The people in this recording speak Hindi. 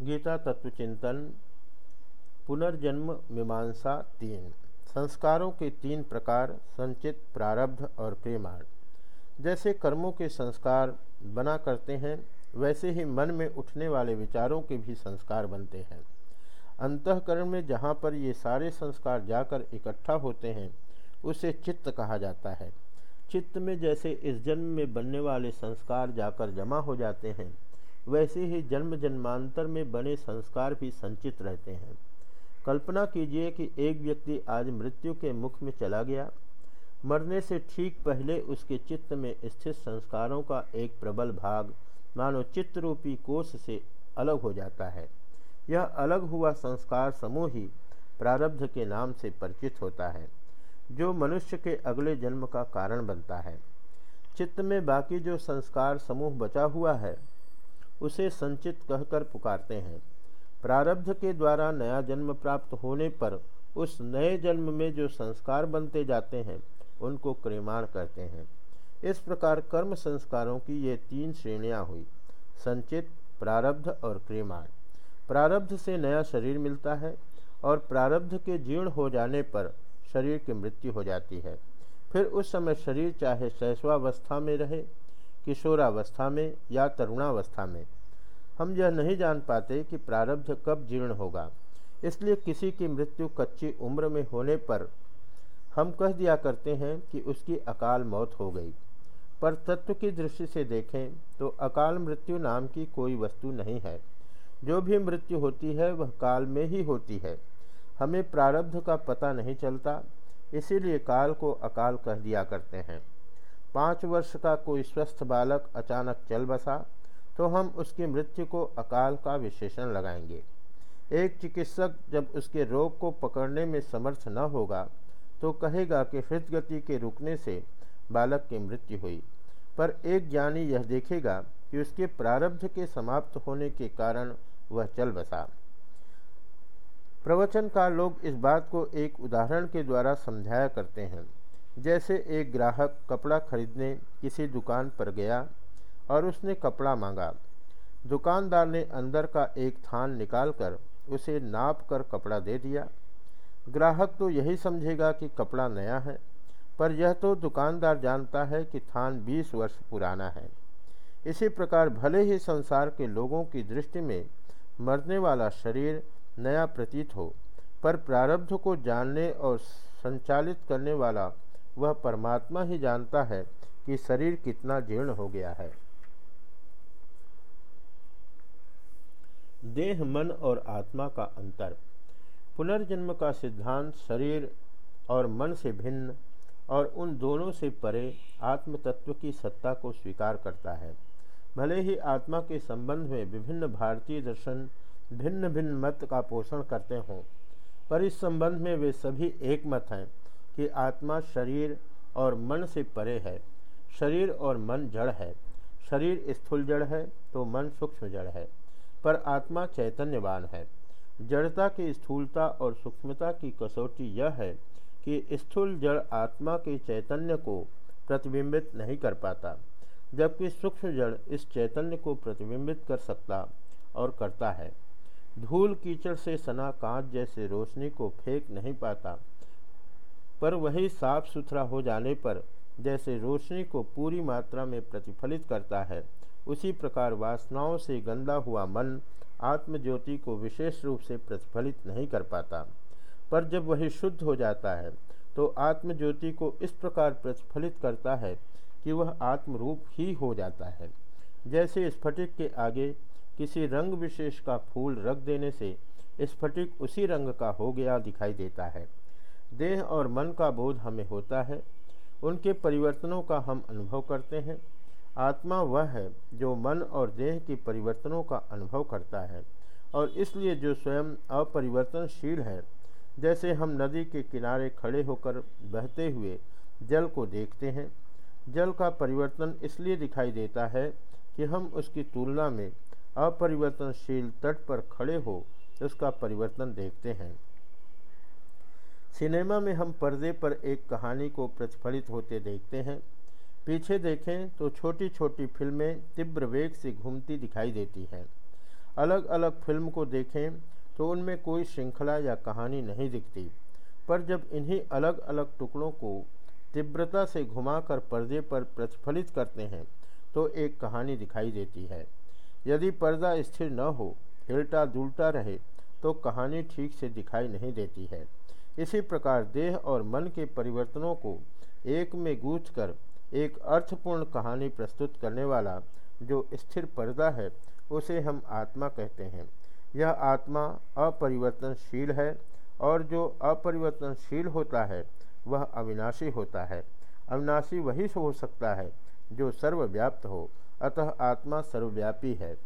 गीता तत्वचिंतन पुनर्जन्म मीमांसा तीन। संस्कारों के तीन प्रकार, संचित, प्रारब्ध और प्रेमाण जैसे कर्मों के संस्कार बना करते हैं, वैसे ही मन में उठने वाले विचारों के भी संस्कार बनते हैं। अंतकरण में जहाँ पर ये सारे संस्कार जाकर इकट्ठा होते हैं, उसे चित्त कहा जाता है। चित्त में जैसे इस जन्म में बनने वाले संस्कार जाकर जमा हो जाते हैं वैसे ही जन्म जन्मांतर में बने संस्कार भी संचित रहते हैं। कल्पना कीजिए कि एक व्यक्ति आज मृत्यु के मुख में चला गया। मरने से ठीक पहले उसके चित्त में स्थित संस्कारों का एक प्रबल भाग, मानो चित्त रूपी कोष से अलग हो जाता है। यह अलग हुआ संस्कार समूह ही प्रारब्ध के नाम से परिचित होता है, जो मनुष्य के अगले जन्म का कारण बनता है। चित्त में बाकी जो संस्कार समूह बचा हुआ है उसे संचित कहकर पुकारते हैं। प्रारब्ध के द्वारा नया जन्म प्राप्त होने पर उस नए जन्म में जो संस्कार बनते जाते हैं, उनको क्रेमाण कहते हैं। इस प्रकार कर्म संस्कारों की ये तीन श्रेणियाँ हुई, संचित, प्रारब्ध और क्रेमाण। प्रारब्ध से नया शरीर मिलता है और प्रारब्ध के जीर्ण हो जाने पर शरीर की मृत्यु हो जाती है। फिर उस समय शरीर चाहे शैशवावस्था में रहे किशोरावस्था में या तरुणावस्था में। हम यह नहीं जान पाते कि प्रारब्ध कब जीर्ण होगा। इसलिए किसी की मृत्यु कच्ची उम्र में होने पर हम कह दिया करते हैं कि उसकी अकाल मौत हो गई। पर तत्व की दृष्टि से देखें तो अकाल मृत्यु नाम की कोई वस्तु नहीं है। जो भी मृत्यु होती है, वह काल में ही होती है। हमें प्रारब्ध का पता नहीं चलता, इसीलिए काल को अकाल कह दिया करते हैं। पाँच वर्ष का कोई स्वस्थ बालक अचानक चल बसा तो हम उसकी मृत्यु को अकाल का विशेषण लगाएँगे। एक चिकित्सक जब उसके रोग को पकड़ने में समर्थ न होगा तो कहेगा कि हृदगति के रुकने से बालक की मृत्यु हुई। पर एक ज्ञानी यह देखेगा कि उसके प्रारब्ध के समाप्त होने के कारण वह चल बसा। प्रवचन का लोग इस बात को एक उदाहरण के द्वारा समझाया करते हैं। जैसे एक ग्राहक कपड़ा खरीदने किसी दुकान पर गया और उसने कपड़ा मांगा। दुकानदार ने अंदर का एक थान निकालकर उसे नाप कर कपड़ा दे दिया। ग्राहक तो यही समझेगा कि कपड़ा नया है, पर यह तो दुकानदार जानता है कि थान 20 वर्ष पुराना है। इसी प्रकार भले ही संसार के लोगों की दृष्टि में मरने वाला शरीर नया प्रतीत हो, पर प्रारब्ध को जानने और संचालित करने वाला वह परमात्मा ही जानता है कि शरीर कितना जीर्ण हो गया है। देह, मन और आत्मा का अंतर। पुनर्जन्म का सिद्धांत शरीर और मन से भिन्न और उन दोनों से परे आत्म तत्व की सत्ता को स्वीकार करता है। भले ही आत्मा के संबंध में विभिन्न भारतीय दर्शन भिन्न भिन्न मत का पोषण करते हों, पर इस संबंध में वे सभी एक मत हैं। कि आत्मा शरीर और मन से परे है। शरीर और मन जड़ है। शरीर स्थूल जड़ है तो मन सूक्ष्म जड़ है। पर आत्मा चैतन्यवान है। जड़ता की स्थूलता और सूक्ष्मता की कसौटी यह है कि स्थूल जड़ आत्मा के चैतन्य को प्रतिबिंबित नहीं कर पाता, जबकि सूक्ष्म जड़ इस चैतन्य को प्रतिबिंबित कर सकता और करता है। धूल कीचड़ से सना कांच जैसे रोशनी को फेंक नहीं पाता। पर वही साफ़ सुथरा हो जाने पर जैसे रोशनी को पूरी मात्रा में प्रतिफलित करता है, उसी प्रकार वासनाओं से गंदा हुआ मन आत्मज्योति को विशेष रूप से प्रतिफलित नहीं कर पाता। पर जब वही शुद्ध हो जाता है तो आत्मज्योति को इस प्रकार प्रतिफलित करता है कि वह आत्मरूप ही हो जाता है। जैसे स्फटिक के आगे किसी रंग विशेष का फूल रख देने से स्फटिक उसी रंग का हो गया दिखाई देता है। देह और मन का बोध हमें होता है, उनके परिवर्तनों का हम अनुभव करते हैं। आत्मा वह है जो मन और देह के परिवर्तनों का अनुभव करता है, और इसलिए जो स्वयं अपरिवर्तनशील है, जैसे हम नदी के किनारे खड़े होकर बहते हुए जल को देखते हैं, जल का परिवर्तन इसलिए दिखाई देता है कि हम उसकी तुलना में अपरिवर्तनशील तट पर खड़े हो उसका परिवर्तन देखते हैं। सिनेमा में हम पर्दे पर एक कहानी को प्रतिफलित होते देखते हैं। पीछे देखें तो छोटी छोटी फ़िल्में तीव्र वेग से घूमती दिखाई देती हैं। अलग अलग फ़िल्म को देखें तो उनमें कोई श्रृंखला या कहानी नहीं दिखती। पर जब इन्हीं अलग अलग टुकड़ों को तीव्रता से घुमाकर पर्दे पर प्रतिफलित करते हैं तो एक कहानी दिखाई देती है। यदि पर्दा स्थिर न हो हिलटा दुलटा रहे तो कहानी ठीक से दिखाई नहीं देती है। इसी प्रकार देह और मन के परिवर्तनों को एक में गूंथ कर एक अर्थपूर्ण कहानी प्रस्तुत करने वाला जो स्थिर पर्दा है, उसे हम आत्मा कहते हैं। यह आत्मा अपरिवर्तनशील है और जो अपरिवर्तनशील होता है, वह अविनाशी होता है। अविनाशी वही हो सकता है जो सर्वव्याप्त हो, अतः आत्मा सर्वव्यापी है।